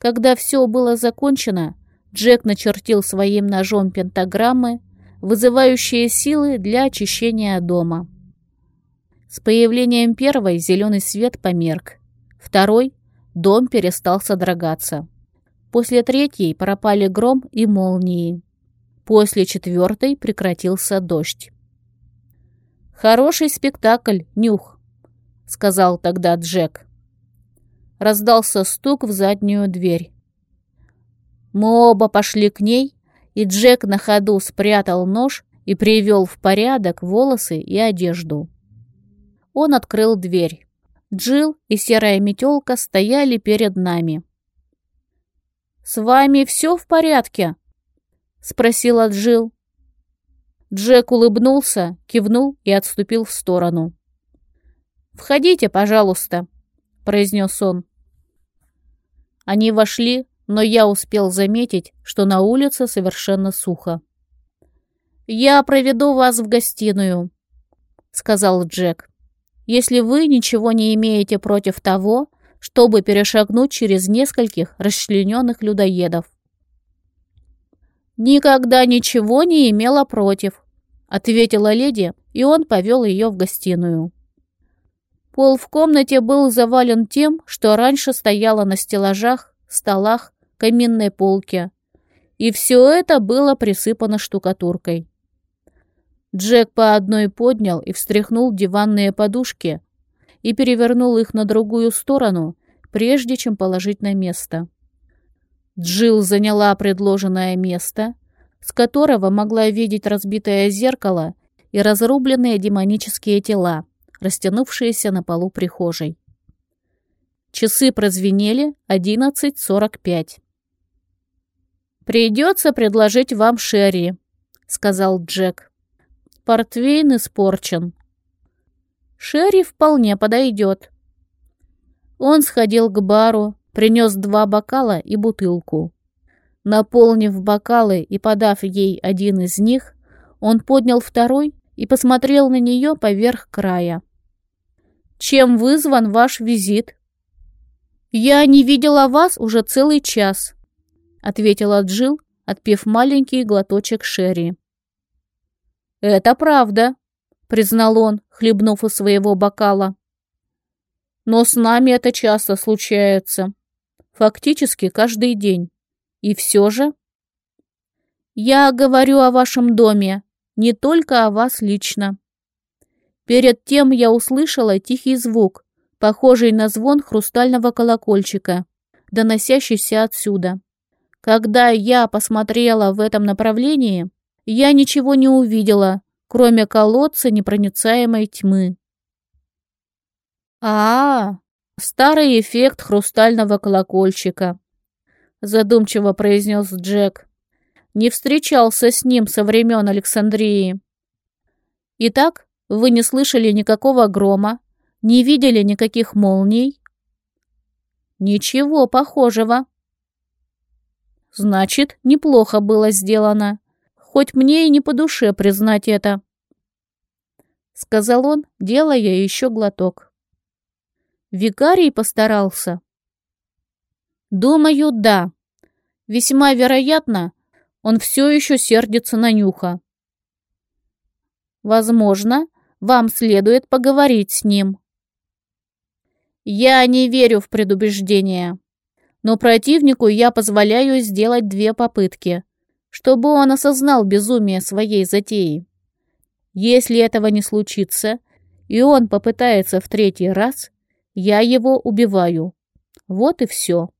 Когда все было закончено, Джек начертил своим ножом пентаграммы, вызывающие силы для очищения дома. С появлением первой зеленый свет померк. Второй — дом перестал содрогаться. После третьей пропали гром и молнии. После четвертой прекратился дождь. «Хороший спектакль, Нюх», — сказал тогда Джек. Раздался стук в заднюю дверь. Мы оба пошли к ней, и Джек на ходу спрятал нож и привел в порядок волосы и одежду. Он открыл дверь. Джилл и серая метелка стояли перед нами. «С вами все в порядке?» — спросила Джилл. Джек улыбнулся, кивнул и отступил в сторону. «Входите, пожалуйста», — произнес он. Они вошли, но я успел заметить, что на улице совершенно сухо. «Я проведу вас в гостиную», — сказал Джек. «Если вы ничего не имеете против того, чтобы перешагнуть через нескольких расчлененных людоедов». «Никогда ничего не имела против», — ответила леди, и он повел ее в гостиную. Пол в комнате был завален тем, что раньше стояло на стеллажах, столах, каминной полке, и все это было присыпано штукатуркой. Джек по одной поднял и встряхнул диванные подушки и перевернул их на другую сторону, прежде чем положить на место. Джилл заняла предложенное место, с которого могла видеть разбитое зеркало и разрубленные демонические тела, растянувшиеся на полу прихожей. Часы прозвенели 11.45. «Придется предложить вам Шерри», — сказал Джек. «Портвейн испорчен». «Шерри вполне подойдет». Он сходил к бару, принес два бокала и бутылку. Наполнив бокалы и подав ей один из них, он поднял второй и посмотрел на нее поверх края. «Чем вызван ваш визит?» «Я не видела вас уже целый час», — ответила Джил, отпив маленький глоточек Шерри. «Это правда», — признал он, хлебнув из своего бокала. «Но с нами это часто случается. Фактически каждый день. И все же...» «Я говорю о вашем доме, не только о вас лично». Перед тем я услышала тихий звук, похожий на звон хрустального колокольчика, доносящийся отсюда. Когда я посмотрела в этом направлении, я ничего не увидела, кроме колодца непроницаемой тьмы. а, -а, -а старый эффект хрустального колокольчика», задумчиво произнес Джек. «Не встречался с ним со времен Александрии». «Итак, вы не слышали никакого грома, не видели никаких молний?» «Ничего похожего», Значит, неплохо было сделано. Хоть мне и не по душе признать это. Сказал он, делая еще глоток. Викарий постарался. Думаю, да. Весьма вероятно, он все еще сердится на Нюха. Возможно, вам следует поговорить с ним. Я не верю в предубеждение но противнику я позволяю сделать две попытки, чтобы он осознал безумие своей затеи. Если этого не случится, и он попытается в третий раз, я его убиваю. Вот и все.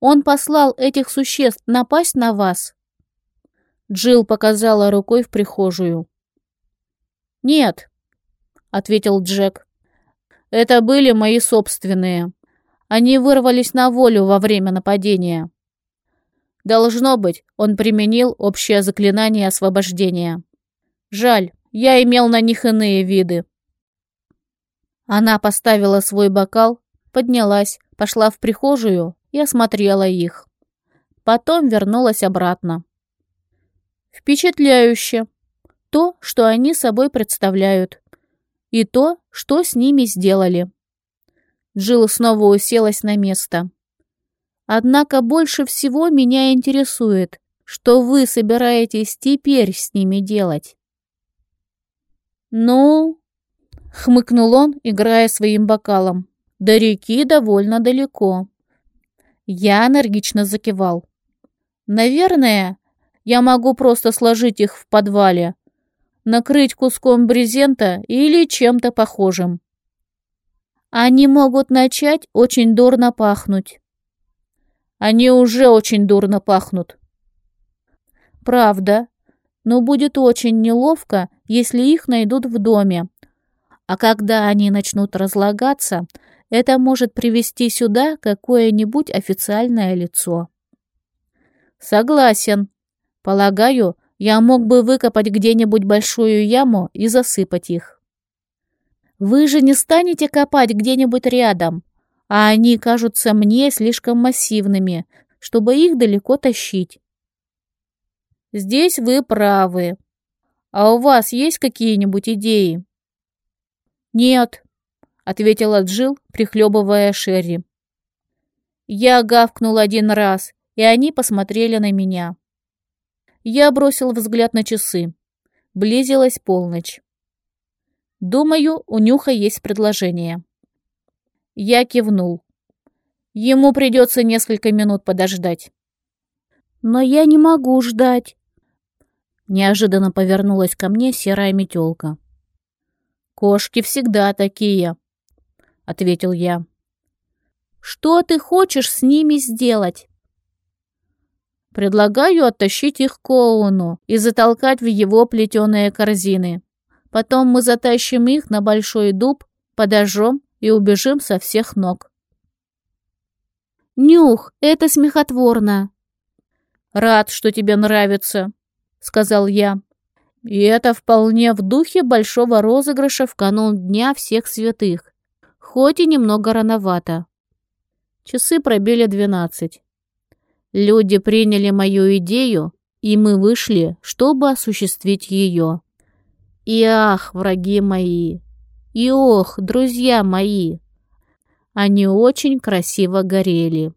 Он послал этих существ напасть на вас? Джилл показала рукой в прихожую. «Нет», — ответил Джек. «Это были мои собственные. Они вырвались на волю во время нападения. Должно быть, он применил общее заклинание освобождения. Жаль, я имел на них иные виды. Она поставила свой бокал, поднялась, пошла в прихожую и осмотрела их. Потом вернулась обратно. Впечатляюще. То, что они собой представляют. И то, что с ними сделали. Джилл снова уселась на место. Однако больше всего меня интересует, что вы собираетесь теперь с ними делать. Ну, хмыкнул он, играя своим бокалом. До реки довольно далеко. Я энергично закивал. Наверное, я могу просто сложить их в подвале, накрыть куском брезента или чем-то похожим. Они могут начать очень дурно пахнуть. Они уже очень дурно пахнут. Правда, но будет очень неловко, если их найдут в доме. А когда они начнут разлагаться, это может привести сюда какое-нибудь официальное лицо. Согласен. Полагаю, я мог бы выкопать где-нибудь большую яму и засыпать их. Вы же не станете копать где-нибудь рядом, а они кажутся мне слишком массивными, чтобы их далеко тащить. Здесь вы правы. А у вас есть какие-нибудь идеи? Нет, ответила Джил, прихлебывая Шерри. Я гавкнул один раз, и они посмотрели на меня. Я бросил взгляд на часы. Близилась полночь. Думаю, у Нюха есть предложение. Я кивнул. Ему придется несколько минут подождать. Но я не могу ждать. Неожиданно повернулась ко мне серая метелка. Кошки всегда такие, ответил я. Что ты хочешь с ними сделать? Предлагаю оттащить их к Оуну и затолкать в его плетеные корзины. Потом мы затащим их на большой дуб, подожжем и убежим со всех ног. «Нюх, это смехотворно!» «Рад, что тебе нравится», — сказал я. «И это вполне в духе большого розыгрыша в канун Дня всех святых, хоть и немного рановато». Часы пробили двенадцать. Люди приняли мою идею, и мы вышли, чтобы осуществить ее. И ах, враги мои! И ох, друзья мои! Они очень красиво горели.